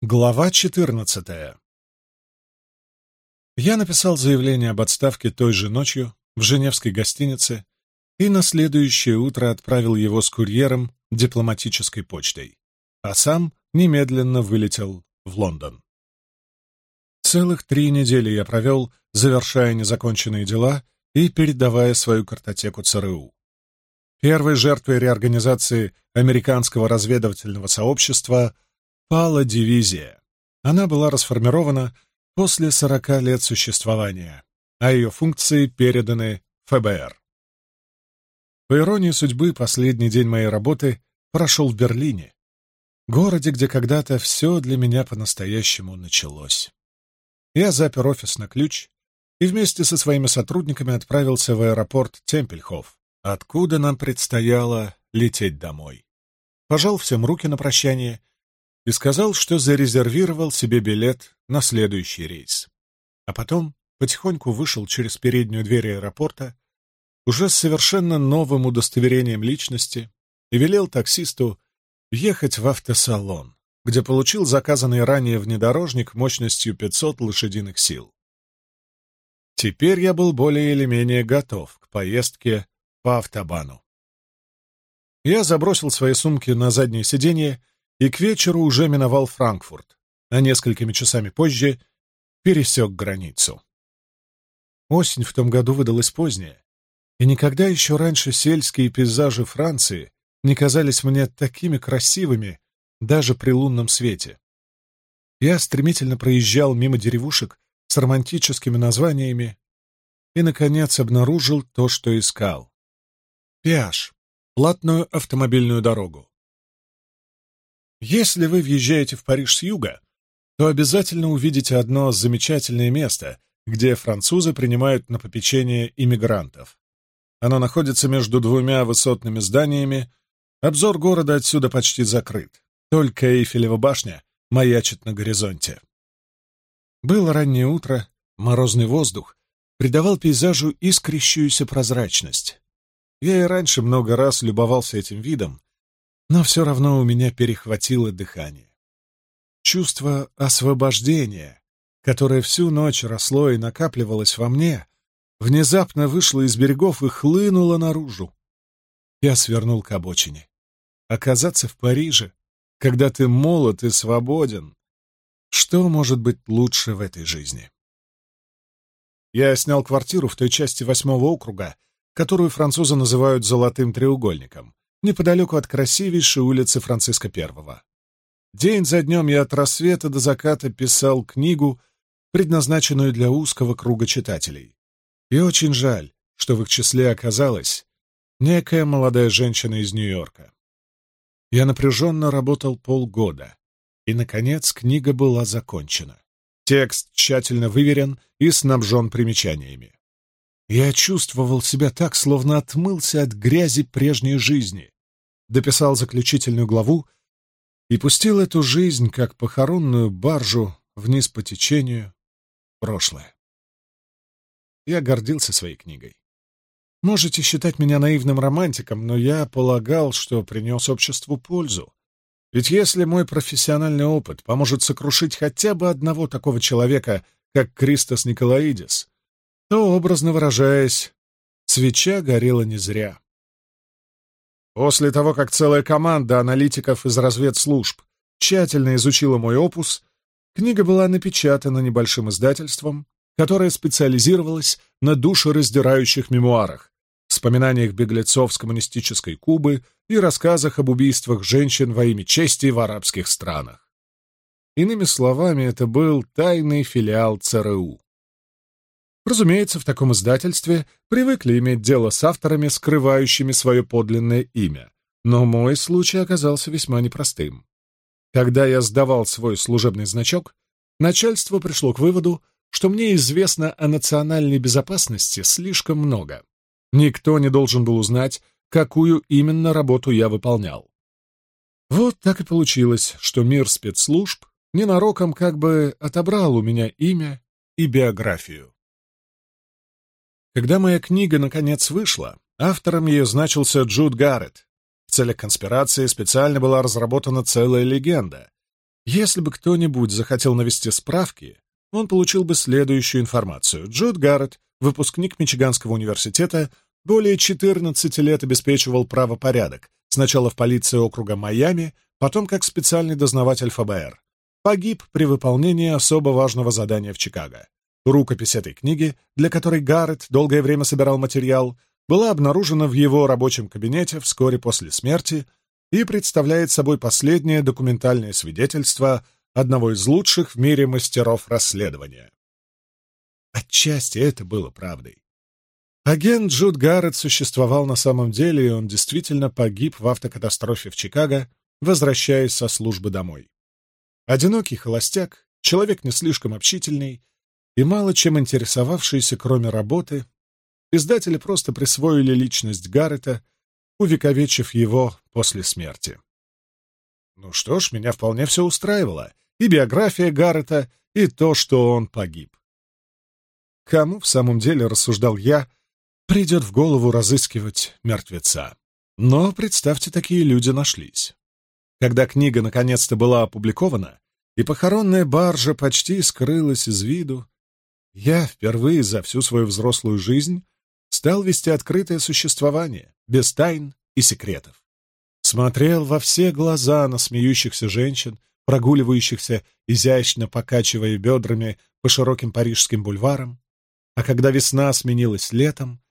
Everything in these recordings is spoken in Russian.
Глава 14. Я написал заявление об отставке той же ночью в Женевской гостинице и на следующее утро отправил его с курьером дипломатической почтой, а сам немедленно вылетел в Лондон. Целых три недели я провел, завершая незаконченные дела и передавая свою картотеку ЦРУ. Первой жертвой реорганизации американского разведывательного сообщества — пала дивизия. Она была расформирована после 40 лет существования, а ее функции переданы ФБР. По иронии судьбы, последний день моей работы прошел в Берлине, городе, где когда-то все для меня по-настоящему началось. Я запер офис на ключ и вместе со своими сотрудниками отправился в аэропорт Темпельхоф, откуда нам предстояло лететь домой. Пожал всем руки на прощание — и сказал, что зарезервировал себе билет на следующий рейс. А потом потихоньку вышел через переднюю дверь аэропорта уже с совершенно новым удостоверением личности и велел таксисту ехать в автосалон, где получил заказанный ранее внедорожник мощностью 500 лошадиных сил. Теперь я был более или менее готов к поездке по автобану. Я забросил свои сумки на заднее сиденье и к вечеру уже миновал Франкфурт, а несколькими часами позже пересек границу. Осень в том году выдалась поздняя, и никогда еще раньше сельские пейзажи Франции не казались мне такими красивыми даже при лунном свете. Я стремительно проезжал мимо деревушек с романтическими названиями и, наконец, обнаружил то, что искал. Пиаж — платную автомобильную дорогу. Если вы въезжаете в Париж с юга, то обязательно увидите одно замечательное место, где французы принимают на попечение иммигрантов. Оно находится между двумя высотными зданиями, обзор города отсюда почти закрыт, только Эйфелева башня маячит на горизонте. Было раннее утро, морозный воздух придавал пейзажу искрящуюся прозрачность. Я и раньше много раз любовался этим видом, но все равно у меня перехватило дыхание. Чувство освобождения, которое всю ночь росло и накапливалось во мне, внезапно вышло из берегов и хлынуло наружу. Я свернул к обочине. Оказаться в Париже, когда ты молод и свободен, что может быть лучше в этой жизни? Я снял квартиру в той части восьмого округа, которую французы называют «золотым треугольником», неподалеку от красивейшей улицы Франциска I. День за днем я от рассвета до заката писал книгу, предназначенную для узкого круга читателей. И очень жаль, что в их числе оказалась некая молодая женщина из Нью-Йорка. Я напряженно работал полгода, и, наконец, книга была закончена. Текст тщательно выверен и снабжен примечаниями. Я чувствовал себя так, словно отмылся от грязи прежней жизни, дописал заключительную главу и пустил эту жизнь, как похоронную баржу, вниз по течению, прошлое. Я гордился своей книгой. Можете считать меня наивным романтиком, но я полагал, что принес обществу пользу. Ведь если мой профессиональный опыт поможет сокрушить хотя бы одного такого человека, как Кристос Николаидис, то, образно выражаясь, свеча горела не зря. После того, как целая команда аналитиков из разведслужб тщательно изучила мой опус, книга была напечатана небольшим издательством, которое специализировалось на душераздирающих мемуарах, вспоминаниях беглецов с коммунистической Кубы и рассказах об убийствах женщин во имя чести в арабских странах. Иными словами, это был тайный филиал ЦРУ. Разумеется, в таком издательстве привыкли иметь дело с авторами, скрывающими свое подлинное имя, но мой случай оказался весьма непростым. Когда я сдавал свой служебный значок, начальство пришло к выводу, что мне известно о национальной безопасности слишком много. Никто не должен был узнать, какую именно работу я выполнял. Вот так и получилось, что мир спецслужб ненароком как бы отобрал у меня имя и биографию. Когда моя книга наконец вышла, автором ее значился Джуд Гарретт. В целях конспирации специально была разработана целая легенда. Если бы кто-нибудь захотел навести справки, он получил бы следующую информацию. Джуд Гарретт, выпускник Мичиганского университета, более 14 лет обеспечивал правопорядок, сначала в полиции округа Майами, потом как специальный дознаватель ФБР. Погиб при выполнении особо важного задания в Чикаго. Рукопись этой книги, для которой Гаррет долгое время собирал материал, была обнаружена в его рабочем кабинете вскоре после смерти и представляет собой последнее документальное свидетельство одного из лучших в мире мастеров расследования. Отчасти это было правдой. Агент Джуд Гаррет существовал на самом деле, и он действительно погиб в автокатастрофе в Чикаго, возвращаясь со службы домой. Одинокий холостяк, человек не слишком общительный, и мало чем интересовавшиеся, кроме работы, издатели просто присвоили личность Гаррета, увековечив его после смерти. Ну что ж, меня вполне все устраивало, и биография Гаррета, и то, что он погиб. Кому в самом деле, рассуждал я, придет в голову разыскивать мертвеца? Но, представьте, такие люди нашлись. Когда книга наконец-то была опубликована, и похоронная баржа почти скрылась из виду, я впервые за всю свою взрослую жизнь стал вести открытое существование, без тайн и секретов. Смотрел во все глаза на смеющихся женщин, прогуливающихся, изящно покачивая бедрами по широким парижским бульварам. А когда весна сменилась летом,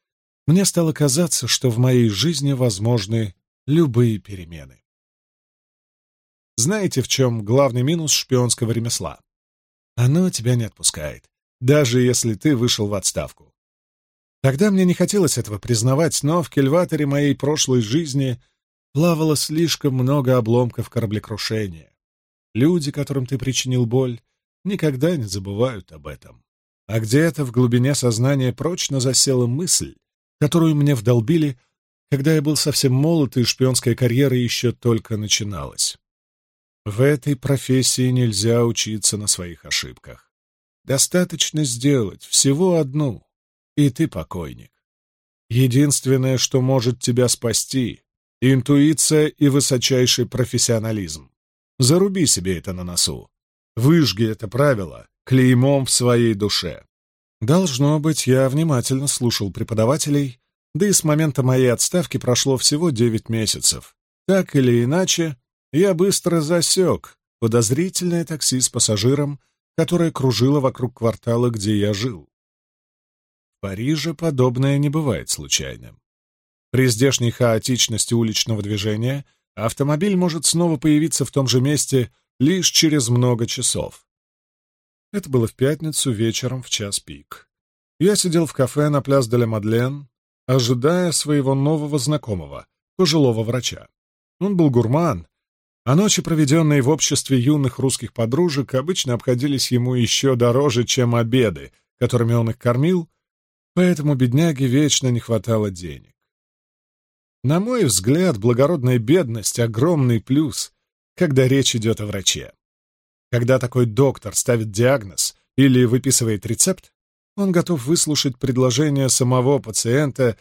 мне стало казаться, что в моей жизни возможны любые перемены. Знаете, в чем главный минус шпионского ремесла? Оно тебя не отпускает даже если ты вышел в отставку. Тогда мне не хотелось этого признавать, но в кельваторе моей прошлой жизни плавало слишком много обломков кораблекрушения. Люди, которым ты причинил боль, никогда не забывают об этом. А где-то в глубине сознания прочно засела мысль, которую мне вдолбили, когда я был совсем молод, и шпионская карьера еще только начиналась. В этой профессии нельзя учиться на своих ошибках. Достаточно сделать всего одну, и ты покойник. Единственное, что может тебя спасти — интуиция и высочайший профессионализм. Заруби себе это на носу. Выжги это правило клеймом в своей душе. Должно быть, я внимательно слушал преподавателей, да и с момента моей отставки прошло всего девять месяцев. Так или иначе, я быстро засек подозрительное такси с пассажиром, которая кружила вокруг квартала, где я жил. В Париже подобное не бывает случайным. При здешней хаотичности уличного движения автомобиль может снова появиться в том же месте лишь через много часов. Это было в пятницу вечером в час пик. Я сидел в кафе на пляс де Мадлен, ожидая своего нового знакомого, пожилого врача. Он был гурман а ночи, проведенные в обществе юных русских подружек, обычно обходились ему еще дороже, чем обеды, которыми он их кормил, поэтому бедняге вечно не хватало денег. На мой взгляд, благородная бедность — огромный плюс, когда речь идет о враче. Когда такой доктор ставит диагноз или выписывает рецепт, он готов выслушать предложение самого пациента,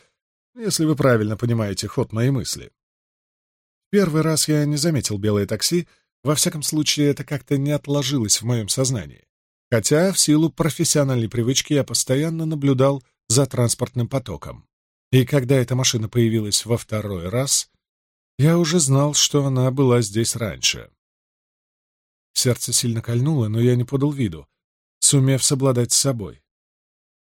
если вы правильно понимаете ход моей мысли. Первый раз я не заметил белое такси, во всяком случае это как-то не отложилось в моем сознании. Хотя в силу профессиональной привычки я постоянно наблюдал за транспортным потоком. И когда эта машина появилась во второй раз, я уже знал, что она была здесь раньше. Сердце сильно кольнуло, но я не подал виду, сумев собладать с собой.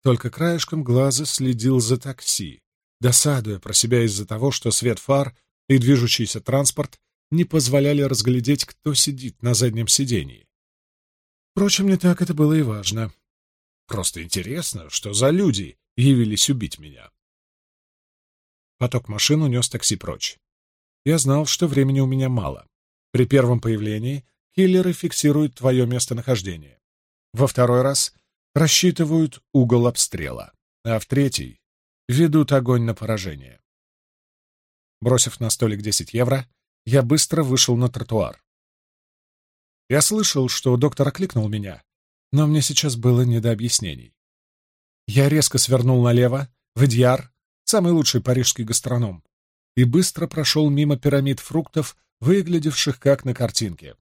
Только краешком глаза следил за такси, досадуя про себя из-за того, что свет фар — и движущийся транспорт не позволяли разглядеть, кто сидит на заднем сидении. Впрочем, не так это было и важно. Просто интересно, что за люди явились убить меня. Поток машин унес такси прочь. Я знал, что времени у меня мало. При первом появлении киллеры фиксируют твое местонахождение. Во второй раз рассчитывают угол обстрела, а в третий ведут огонь на поражение. Бросив на столик 10 евро, я быстро вышел на тротуар. Я слышал, что доктор окликнул меня, но мне сейчас было не до объяснений. Я резко свернул налево, в Эдьяр, самый лучший парижский гастроном, и быстро прошел мимо пирамид фруктов, выглядевших как на картинке,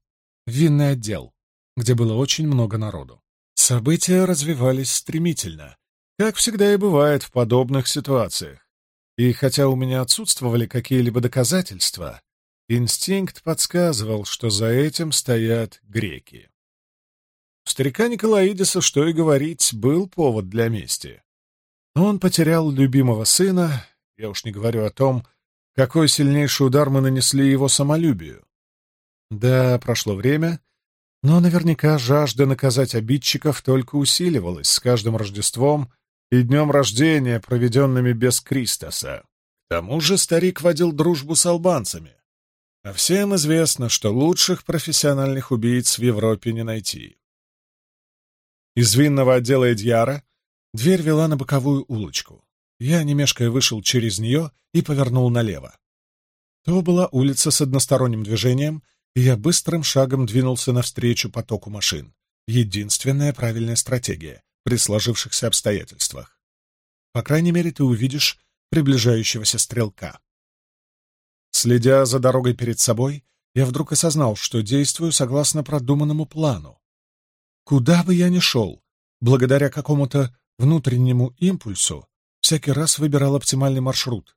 винный отдел, где было очень много народу. События развивались стремительно, как всегда и бывает в подобных ситуациях. И хотя у меня отсутствовали какие-либо доказательства, инстинкт подсказывал, что за этим стоят греки. У старика Николаидиса, что и говорить, был повод для мести. Но он потерял любимого сына, я уж не говорю о том, какой сильнейший удар мы нанесли его самолюбию. Да, прошло время, но наверняка жажда наказать обидчиков только усиливалась с каждым Рождеством — и днем рождения, проведенными без Кристоса. К тому же старик водил дружбу с албанцами. А всем известно, что лучших профессиональных убийц в Европе не найти. Из винного отдела Эдьяра дверь вела на боковую улочку. Я, не мешкая, вышел через нее и повернул налево. То была улица с односторонним движением, и я быстрым шагом двинулся навстречу потоку машин. Единственная правильная стратегия при сложившихся обстоятельствах. По крайней мере, ты увидишь приближающегося стрелка. Следя за дорогой перед собой, я вдруг осознал, что действую согласно продуманному плану. Куда бы я ни шел, благодаря какому-то внутреннему импульсу, всякий раз выбирал оптимальный маршрут.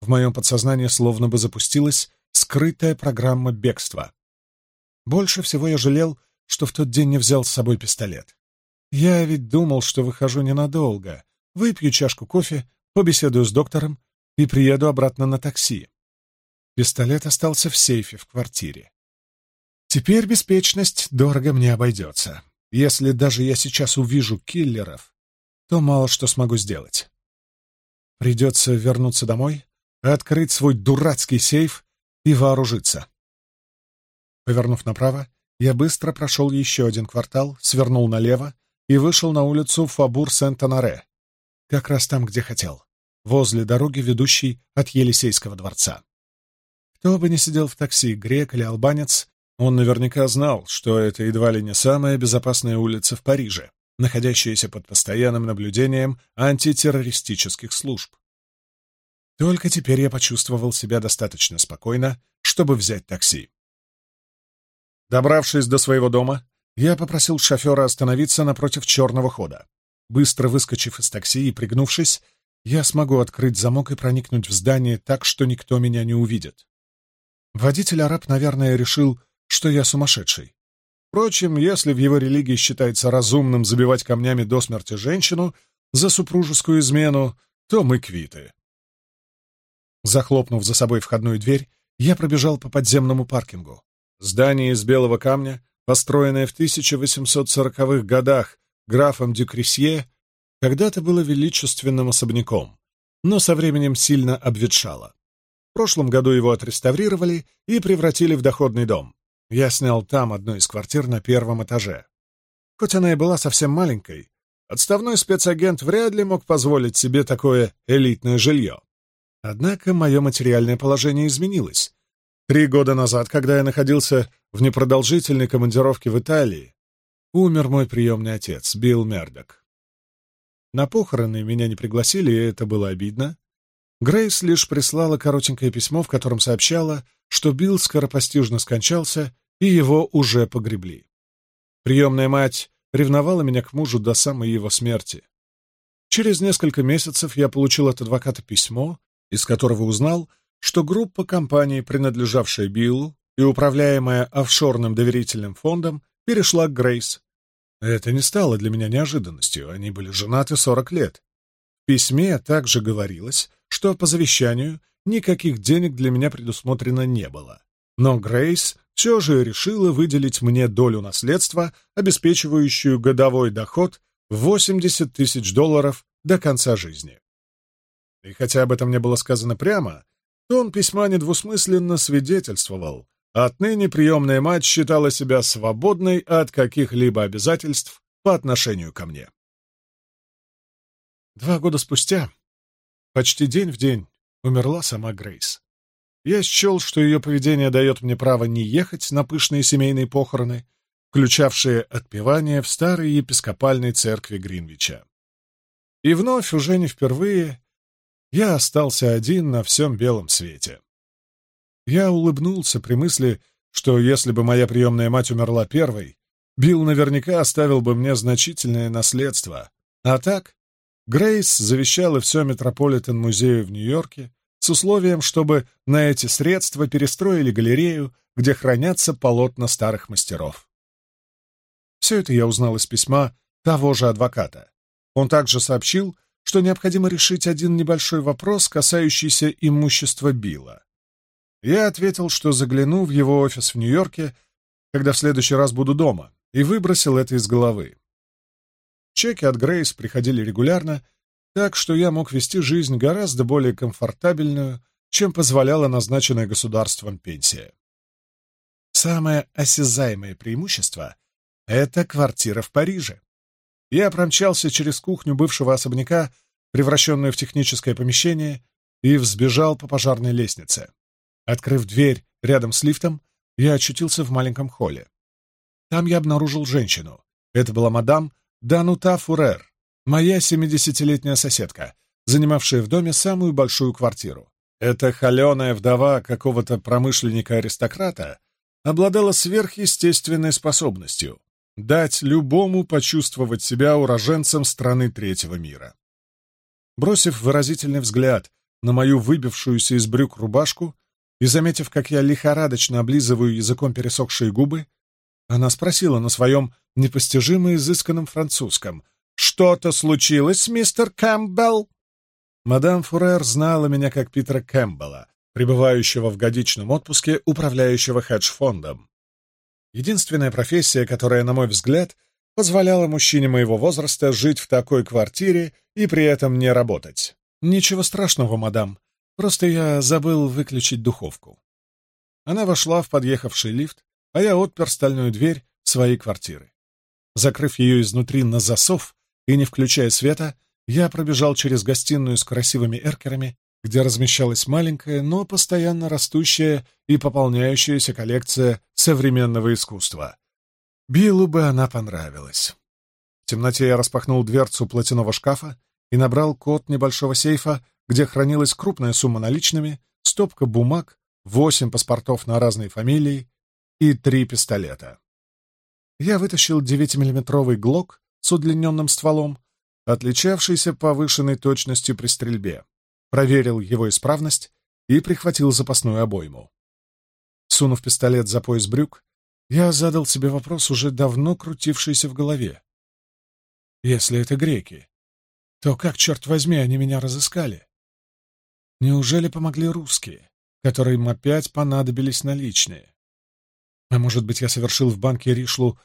В моем подсознании словно бы запустилась скрытая программа бегства. Больше всего я жалел, что в тот день не взял с собой пистолет. Я ведь думал, что выхожу ненадолго. Выпью чашку кофе, побеседую с доктором и приеду обратно на такси. Пистолет остался в сейфе в квартире. Теперь беспечность дорого мне обойдется. Если даже я сейчас увижу киллеров, то мало что смогу сделать. Придется вернуться домой, открыть свой дурацкий сейф и вооружиться. Повернув направо, я быстро прошел еще один квартал, свернул налево, и вышел на улицу Фабур Сент-Анаре, как раз там, где хотел, возле дороги, ведущей от Елисейского дворца. Кто бы ни сидел в такси, грек или албанец, он наверняка знал, что это едва ли не самая безопасная улица в Париже, находящаяся под постоянным наблюдением антитеррористических служб. Только теперь я почувствовал себя достаточно спокойно, чтобы взять такси. Добравшись до своего дома, я попросил шофера остановиться напротив черного хода. Быстро выскочив из такси и пригнувшись, я смогу открыть замок и проникнуть в здание так, что никто меня не увидит. Водитель-араб, наверное, решил, что я сумасшедший. Впрочем, если в его религии считается разумным забивать камнями до смерти женщину за супружескую измену, то мы квиты. Захлопнув за собой входную дверь, я пробежал по подземному паркингу. Здание из белого камня построенное в 1840-х годах графом Дюкрисье, когда-то было величественным особняком, но со временем сильно обветшало. В прошлом году его отреставрировали и превратили в доходный дом. Я снял там одну из квартир на первом этаже. Хоть она и была совсем маленькой, отставной спецагент вряд ли мог позволить себе такое элитное жилье. Однако мое материальное положение изменилось. Три года назад, когда я находился в непродолжительной командировке в Италии умер мой приемный отец, Билл Мердок. На похороны меня не пригласили, и это было обидно. Грейс лишь прислала коротенькое письмо, в котором сообщала, что Билл скоропостижно скончался, и его уже погребли. Приемная мать ревновала меня к мужу до самой его смерти. Через несколько месяцев я получил от адвоката письмо, из которого узнал, что группа компаний, принадлежавшая Биллу, и управляемая офшорным доверительным фондом, перешла к Грейс. Это не стало для меня неожиданностью, они были женаты 40 лет. В письме также говорилось, что по завещанию никаких денег для меня предусмотрено не было. Но Грейс все же решила выделить мне долю наследства, обеспечивающую годовой доход в 80 тысяч долларов до конца жизни. И хотя об этом не было сказано прямо, то он письма недвусмысленно свидетельствовал, Отныне приемная мать считала себя свободной от каких-либо обязательств по отношению ко мне. Два года спустя, почти день в день, умерла сама Грейс. Я счел, что ее поведение дает мне право не ехать на пышные семейные похороны, включавшие отпевание в старой епископальной церкви Гринвича. И вновь, уже не впервые, я остался один на всем белом свете. Я улыбнулся при мысли, что если бы моя приемная мать умерла первой, Билл наверняка оставил бы мне значительное наследство. А так, Грейс завещала все Метрополитен-музею в Нью-Йорке с условием, чтобы на эти средства перестроили галерею, где хранятся полотна старых мастеров. Все это я узнал из письма того же адвоката. Он также сообщил, что необходимо решить один небольшой вопрос, касающийся имущества Билла. Я ответил, что загляну в его офис в Нью-Йорке, когда в следующий раз буду дома, и выбросил это из головы. Чеки от Грейс приходили регулярно, так что я мог вести жизнь гораздо более комфортабельную, чем позволяла назначенная государством пенсия. Самое осязаемое преимущество — это квартира в Париже. Я промчался через кухню бывшего особняка, превращенную в техническое помещение, и взбежал по пожарной лестнице. Открыв дверь рядом с лифтом, я очутился в маленьком холле. Там я обнаружил женщину. Это была мадам Данута Фурер, моя семидесятилетняя соседка, занимавшая в доме самую большую квартиру. Эта холеная вдова какого-то промышленника-аристократа обладала сверхъестественной способностью дать любому почувствовать себя уроженцем страны третьего мира. Бросив выразительный взгляд на мою выбившуюся из брюк рубашку, и, заметив, как я лихорадочно облизываю языком пересохшие губы, она спросила на своем непостижимо изысканном французском «Что-то случилось, мистер Кэмпбелл?» Мадам Фурер знала меня как Питера Кэмпбелла, пребывающего в годичном отпуске, управляющего хедж-фондом. Единственная профессия, которая, на мой взгляд, позволяла мужчине моего возраста жить в такой квартире и при этом не работать. «Ничего страшного, мадам. Просто я забыл выключить духовку. Она вошла в подъехавший лифт, а я отпер стальную дверь своей квартиры. Закрыв ее изнутри на засов и не включая света, я пробежал через гостиную с красивыми эркерами, где размещалась маленькая, но постоянно растущая и пополняющаяся коллекция современного искусства. Биллу бы она понравилась. В темноте я распахнул дверцу платяного шкафа и набрал код небольшого сейфа, где хранилась крупная сумма наличными, стопка бумаг, восемь паспортов на разные фамилии и три пистолета. Я вытащил 9-миллиметровый глок с удлиненным стволом, отличавшийся повышенной точностью при стрельбе, проверил его исправность и прихватил запасную обойму. Сунув пистолет за пояс брюк, я задал себе вопрос, уже давно крутившийся в голове. Если это греки, то как, черт возьми, они меня разыскали? Неужели помогли русские, которым опять понадобились наличные? А может быть, я совершил в банке Ришлу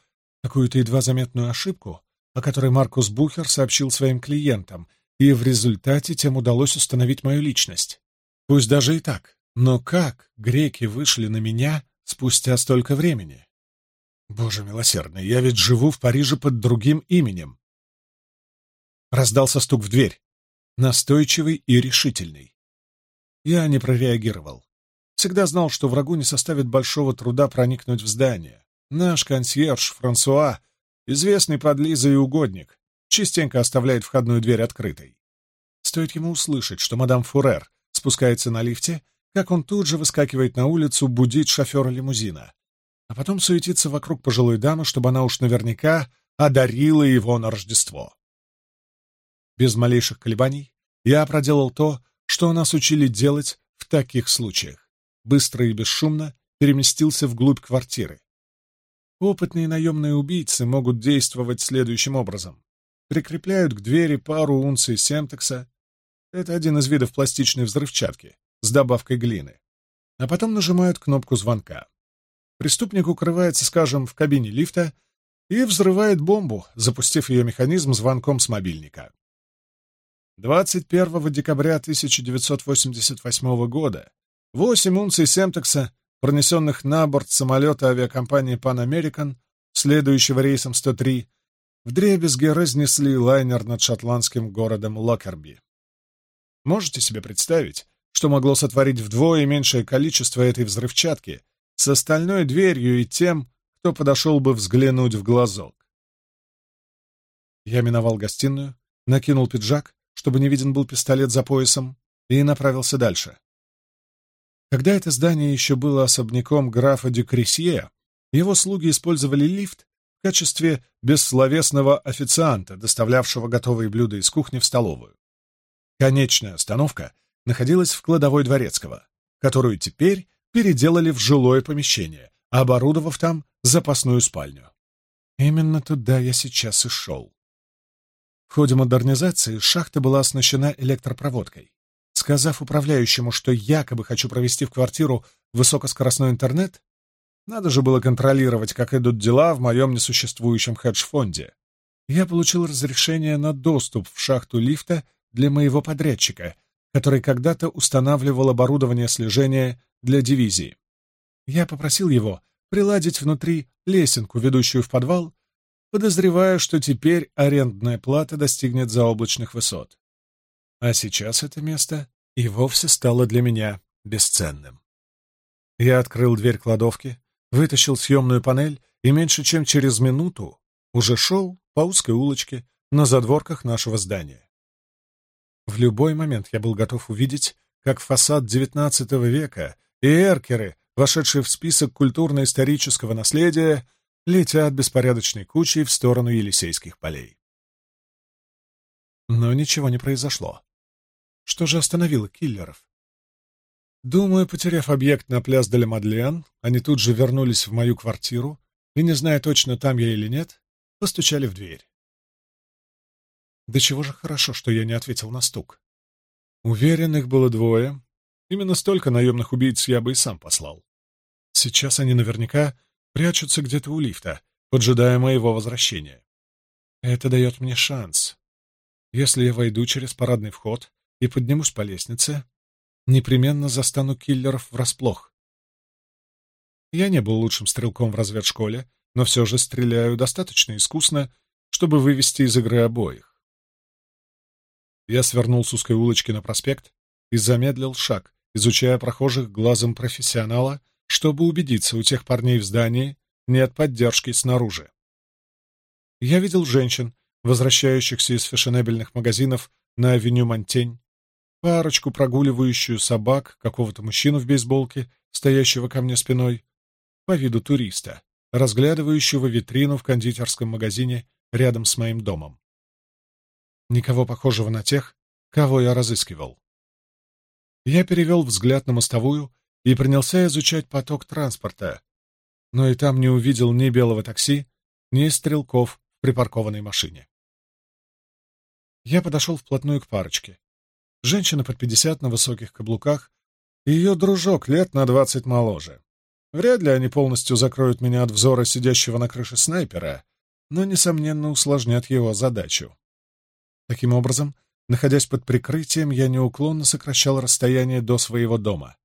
какую-то едва заметную ошибку, о которой Маркус Бухер сообщил своим клиентам, и в результате тем удалось установить мою личность. Пусть даже и так. Но как греки вышли на меня спустя столько времени? Боже милосердный, я ведь живу в Париже под другим именем. Раздался стук в дверь, настойчивый и решительный. Я не прореагировал. Всегда знал, что врагу не составит большого труда проникнуть в здание. Наш консьерж Франсуа, известный подлиза и угодник, частенько оставляет входную дверь открытой. Стоит ему услышать, что мадам Фурер спускается на лифте, как он тут же выскакивает на улицу будить шофера лимузина, а потом суетится вокруг пожилой дамы, чтобы она уж наверняка одарила его на Рождество. Без малейших колебаний я проделал то, что нас учили делать в таких случаях. Быстро и бесшумно переместился вглубь квартиры. Опытные наемные убийцы могут действовать следующим образом. Прикрепляют к двери пару унций семтекса Это один из видов пластичной взрывчатки с добавкой глины. А потом нажимают кнопку звонка. Преступник укрывается, скажем, в кабине лифта и взрывает бомбу, запустив ее механизм звонком с мобильника. 21 декабря 1988 года восемь унций семтекса, пронесенных на борт самолета авиакомпании Pan American, следующего рейсом 103, вдребезги разнесли лайнер над шотландским городом Локерби. Можете себе представить, что могло сотворить вдвое меньшее количество этой взрывчатки с остальной дверью и тем, кто подошел бы взглянуть в глазок? Я миновал гостиную, накинул пиджак чтобы не виден был пистолет за поясом, и направился дальше. Когда это здание еще было особняком графа де Кресье, его слуги использовали лифт в качестве бессловесного официанта, доставлявшего готовые блюда из кухни в столовую. Конечная остановка находилась в кладовой Дворецкого, которую теперь переделали в жилое помещение, оборудовав там запасную спальню. Именно туда я сейчас и шел. В ходе модернизации шахта была оснащена электропроводкой. Сказав управляющему, что якобы хочу провести в квартиру высокоскоростной интернет, надо же было контролировать, как идут дела в моем несуществующем хедж-фонде. Я получил разрешение на доступ в шахту лифта для моего подрядчика, который когда-то устанавливал оборудование слежения для дивизии. Я попросил его приладить внутри лесенку, ведущую в подвал, подозревая, что теперь арендная плата достигнет заоблачных высот. А сейчас это место и вовсе стало для меня бесценным. Я открыл дверь кладовки, вытащил съемную панель и меньше чем через минуту уже шел по узкой улочке на задворках нашего здания. В любой момент я был готов увидеть, как фасад XIX века и эркеры, вошедшие в список культурно-исторического наследия, летят беспорядочной кучей в сторону Елисейских полей. Но ничего не произошло. Что же остановило киллеров? Думаю, потеряв объект на пляс Дель Мадлен, они тут же вернулись в мою квартиру и, не зная точно, там я или нет, постучали в дверь. Да чего же хорошо, что я не ответил на стук. Уверенных было двое. Именно столько наемных убийц я бы и сам послал. Сейчас они наверняка прячутся где-то у лифта, поджидая моего возвращения. Это дает мне шанс. Если я войду через парадный вход и поднимусь по лестнице, непременно застану киллеров врасплох. Я не был лучшим стрелком в разведшколе, но все же стреляю достаточно искусно, чтобы вывести из игры обоих. Я свернул с узкой улочки на проспект и замедлил шаг, изучая прохожих глазом профессионала, чтобы убедиться, у тех парней в здании нет поддержки снаружи. Я видел женщин, возвращающихся из фешенебельных магазинов на авеню Монтень, парочку прогуливающую собак, какого-то мужчину в бейсболке, стоящего ко мне спиной, по виду туриста, разглядывающего витрину в кондитерском магазине рядом с моим домом. Никого похожего на тех, кого я разыскивал. Я перевел взгляд на мостовую, и принялся изучать поток транспорта, но и там не увидел ни белого такси, ни стрелков в припаркованной машине. Я подошел вплотную к парочке. Женщина под пятьдесят на высоких каблуках и ее дружок лет на двадцать моложе. Вряд ли они полностью закроют меня от взора сидящего на крыше снайпера, но, несомненно, усложнят его задачу. Таким образом, находясь под прикрытием, я неуклонно сокращал расстояние до своего дома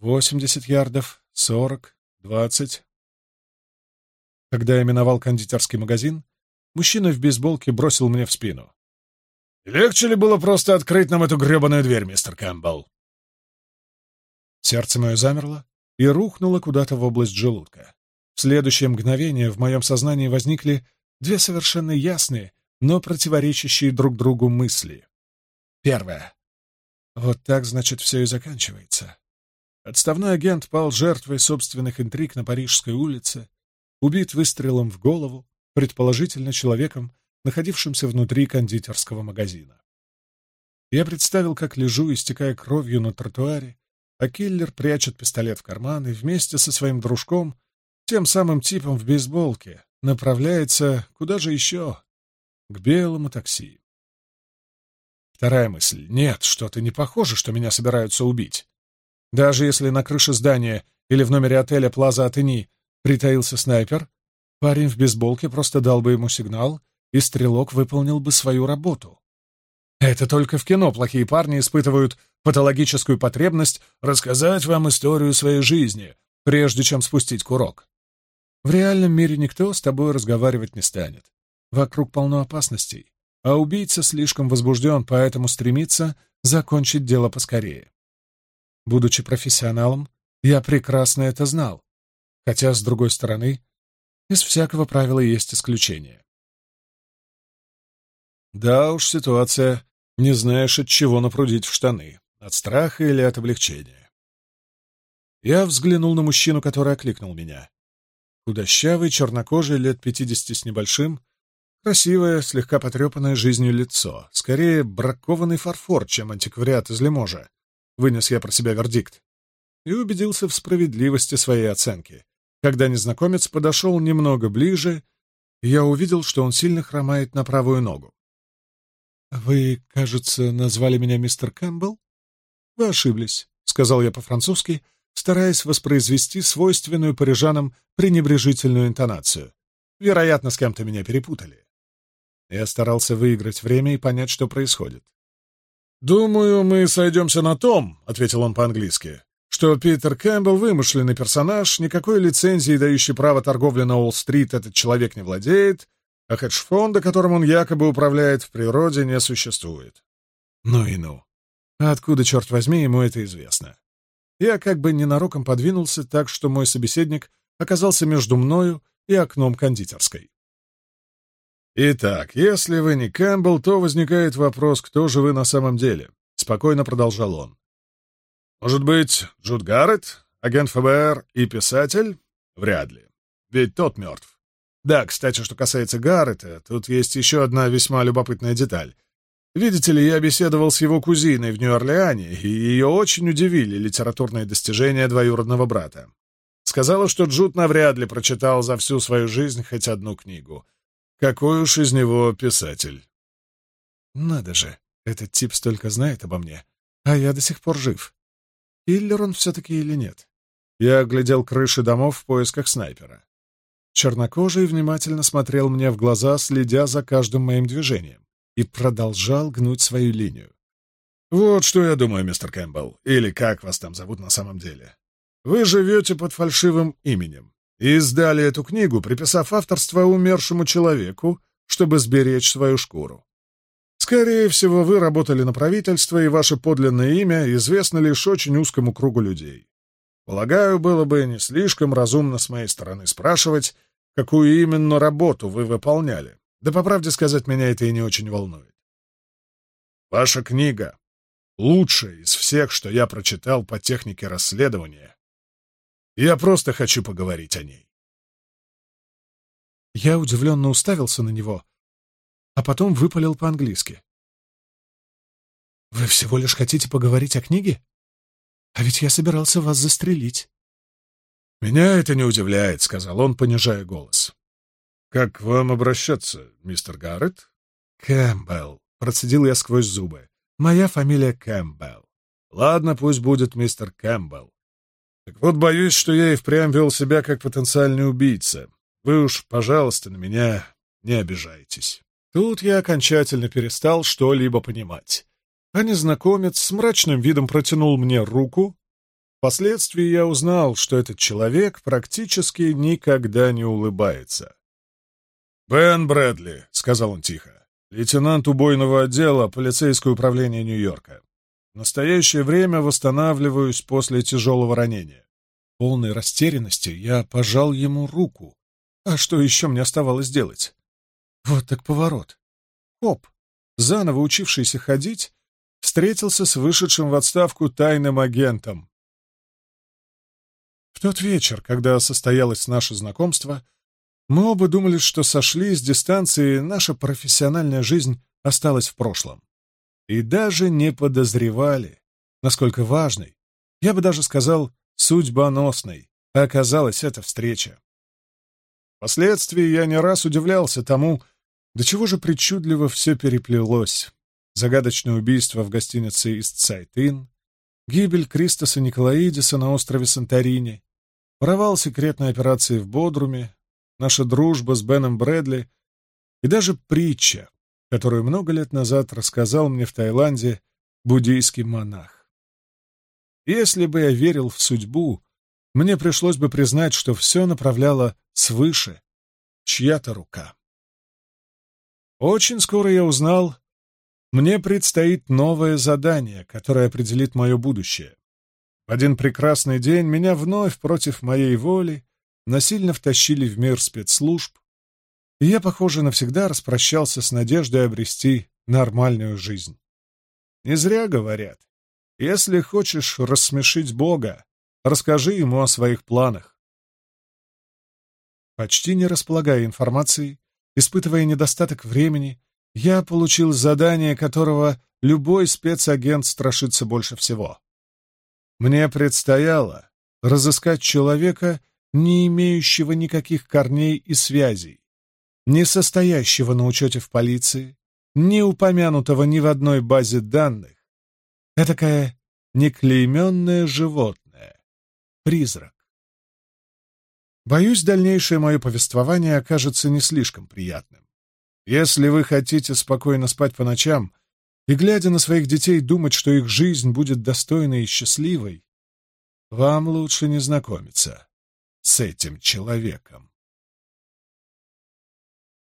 восемьдесят ярдов, сорок, двадцать. Когда я миновал кондитерский магазин, мужчина в бейсболке бросил мне в спину. «Легче ли было просто открыть нам эту гребаную дверь, мистер Кэмпбелл?» Сердце мое замерло и рухнуло куда-то в область желудка. В следующее мгновение в моем сознании возникли две совершенно ясные, но противоречащие друг другу мысли. Первое. Вот так, значит, все и заканчивается. Отставной агент пал жертвой собственных интриг на Парижской улице, убит выстрелом в голову, предположительно человеком, находившимся внутри кондитерского магазина. Я представил, как лежу, истекая кровью на тротуаре, а киллер прячет пистолет в карман и вместе со своим дружком, тем самым типом в бейсболке, направляется куда же еще? К белому такси. Вторая мысль. Нет, что-то не похоже, что меня собираются убить. Даже если на крыше здания или в номере отеля Плаза Атени притаился снайпер, парень в бейсболке просто дал бы ему сигнал, и стрелок выполнил бы свою работу. Это только в кино плохие парни испытывают патологическую потребность рассказать вам историю своей жизни, прежде чем спустить курок. В реальном мире никто с тобой разговаривать не станет. Вокруг полно опасностей, а убийца слишком возбужден, поэтому стремится закончить дело поскорее будучи профессионалом, я прекрасно это знал, хотя, с другой стороны, из всякого правила есть исключения. Да уж, ситуация, не знаешь, от чего напрудить в штаны, от страха или от облегчения. Я взглянул на мужчину, который окликнул меня. Худощавый, чернокожий, лет пятидесяти с небольшим, красивое, слегка потрепанное жизнью лицо, скорее бракованный фарфор, чем антиквариат из Лиможа, Вынес я про себя вердикт. И убедился в справедливости своей оценки. Когда незнакомец подошел немного ближе, я увидел, что он сильно хромает на правую ногу. «Вы, кажется, назвали меня мистер Кэмпбелл?» «Вы ошиблись», — сказал я по-французски, стараясь воспроизвести свойственную парижанам пренебрежительную интонацию. «Вероятно, с кем-то меня перепутали». Я старался выиграть время и понять, что происходит. «Думаю, мы сойдемся на том», — ответил он по-английски, «что Питер Кэмпбелл — вымышленный персонаж, никакой лицензии, дающей право торговли на Уолл-стрит, этот человек не владеет, а хедж-фонда, которым он якобы управляет, в природе не существует». «Ну и ну! А откуда, черт возьми, ему это известно?» Я как бы ненароком подвинулся так, что мой собеседник оказался между мною и окном кондитерской. «Итак, если вы не Кэмпбелл, то возникает вопрос, кто же вы на самом деле?» — спокойно продолжал он. «Может быть, Джуд Гарретт, агент ФБР и писатель? Вряд ли. Ведь тот мертв. Да, кстати, что касается Гаррета, тут есть еще одна весьма любопытная деталь. Видите ли, я беседовал с его кузиной в Нью-Орлеане, и ее очень удивили литературные достижения двоюродного брата. Сказала, что Джуд навряд ли прочитал за всю свою жизнь хоть одну книгу — какой уж из него писатель. Надо же, этот тип столько знает обо мне, а я до сих пор жив. Киллер он все-таки или нет? Я оглядел крыши домов в поисках снайпера. Чернокожий внимательно смотрел мне в глаза, следя за каждым моим движением, и продолжал гнуть свою линию. «Вот что я думаю, мистер Кэмпбелл, или как вас там зовут на самом деле. Вы живете под фальшивым именем и издали эту книгу, приписав авторство умершему человеку, чтобы сберечь свою шкуру. Скорее всего, вы работали на правительство, и ваше подлинное имя известно лишь очень узкому кругу людей. Полагаю, было бы не слишком разумно с моей стороны спрашивать, какую именно работу вы выполняли. Да, по правде сказать, меня это и не очень волнует. Ваша книга — лучшая из всех, что я прочитал по технике расследования я просто хочу поговорить о ней. Я удивленно уставился на него, а потом выпалил по-английски. «Вы всего лишь хотите поговорить о книге? А ведь я собирался вас застрелить». «Меня это не удивляет», — сказал он, понижая голос. «Как к вам обращаться, мистер Гарретт?» «Кэмпбелл», — процедил я сквозь зубы. «Моя фамилия Кэмпбелл». «Ладно, пусть будет мистер Кэмпбелл. Так вот, боюсь, что я и впрямь вел себя как потенциальный убийца. Вы уж, пожалуйста, на меня не обижайтесь. Тут я окончательно перестал что-либо понимать. А незнакомец с мрачным видом протянул мне руку. Впоследствии я узнал, что этот человек практически никогда не улыбается. «Бен Брэдли», — сказал он тихо, — лейтенант убойного отдела полицейское управление Нью-Йорка настоящее время восстанавливаюсь после тяжелого ранения. В полной растерянности я пожал ему руку. А что еще мне оставалось делать? Вот так поворот. Хоп, заново учившийся ходить, встретился с вышедшим в отставку тайным агентом. В тот вечер, когда состоялось наше знакомство, мы оба думали, что сошли с дистанции, наша профессиональная жизнь осталась в прошлом и даже не подозревали, насколько важной, я бы даже сказал, судьбоносной, оказалась эта встреча. Впоследствии я не раз удивлялся тому, до чего же причудливо все переплелось. Загадочное убийство в гостинице «Истсайт-Инн», гибель Кристоса Николаидиса на острове Санторини, провал секретной операции в Бодруме, наша дружба с Беном Брэдли и даже притча которую много лет назад рассказал мне в Таиланде буддийский монах. Если бы я верил в судьбу, мне пришлось бы признать, что все направляло свыше, чья-то рука. Очень скоро я узнал, мне предстоит новое задание, которое определит мое будущее. В один прекрасный день меня вновь против моей воли насильно втащили в мир спецслужб, и я, похоже, навсегда распрощался с надеждой обрести нормальную жизнь. Не зря говорят, если хочешь рассмешить Бога, расскажи ему о своих планах. Почти не располагая информацией, испытывая недостаток времени, я получил задание, которого любой спецагент страшится больше всего. Мне предстояло разыскать человека, не имеющего никаких корней и связей, не состоящего на учете в полиции, не упомянутого ни в одной базе данных. Этакое неклейменное животное. Призрак. Боюсь, дальнейшее мое повествование окажется не слишком приятным. Если вы хотите спокойно спать по ночам и, глядя на своих детей, думать, что их жизнь будет достойной и счастливой, вам лучше не знакомиться с этим человеком.